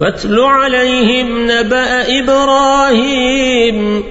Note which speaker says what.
Speaker 1: واتل عليهم نبأ إبراهيم.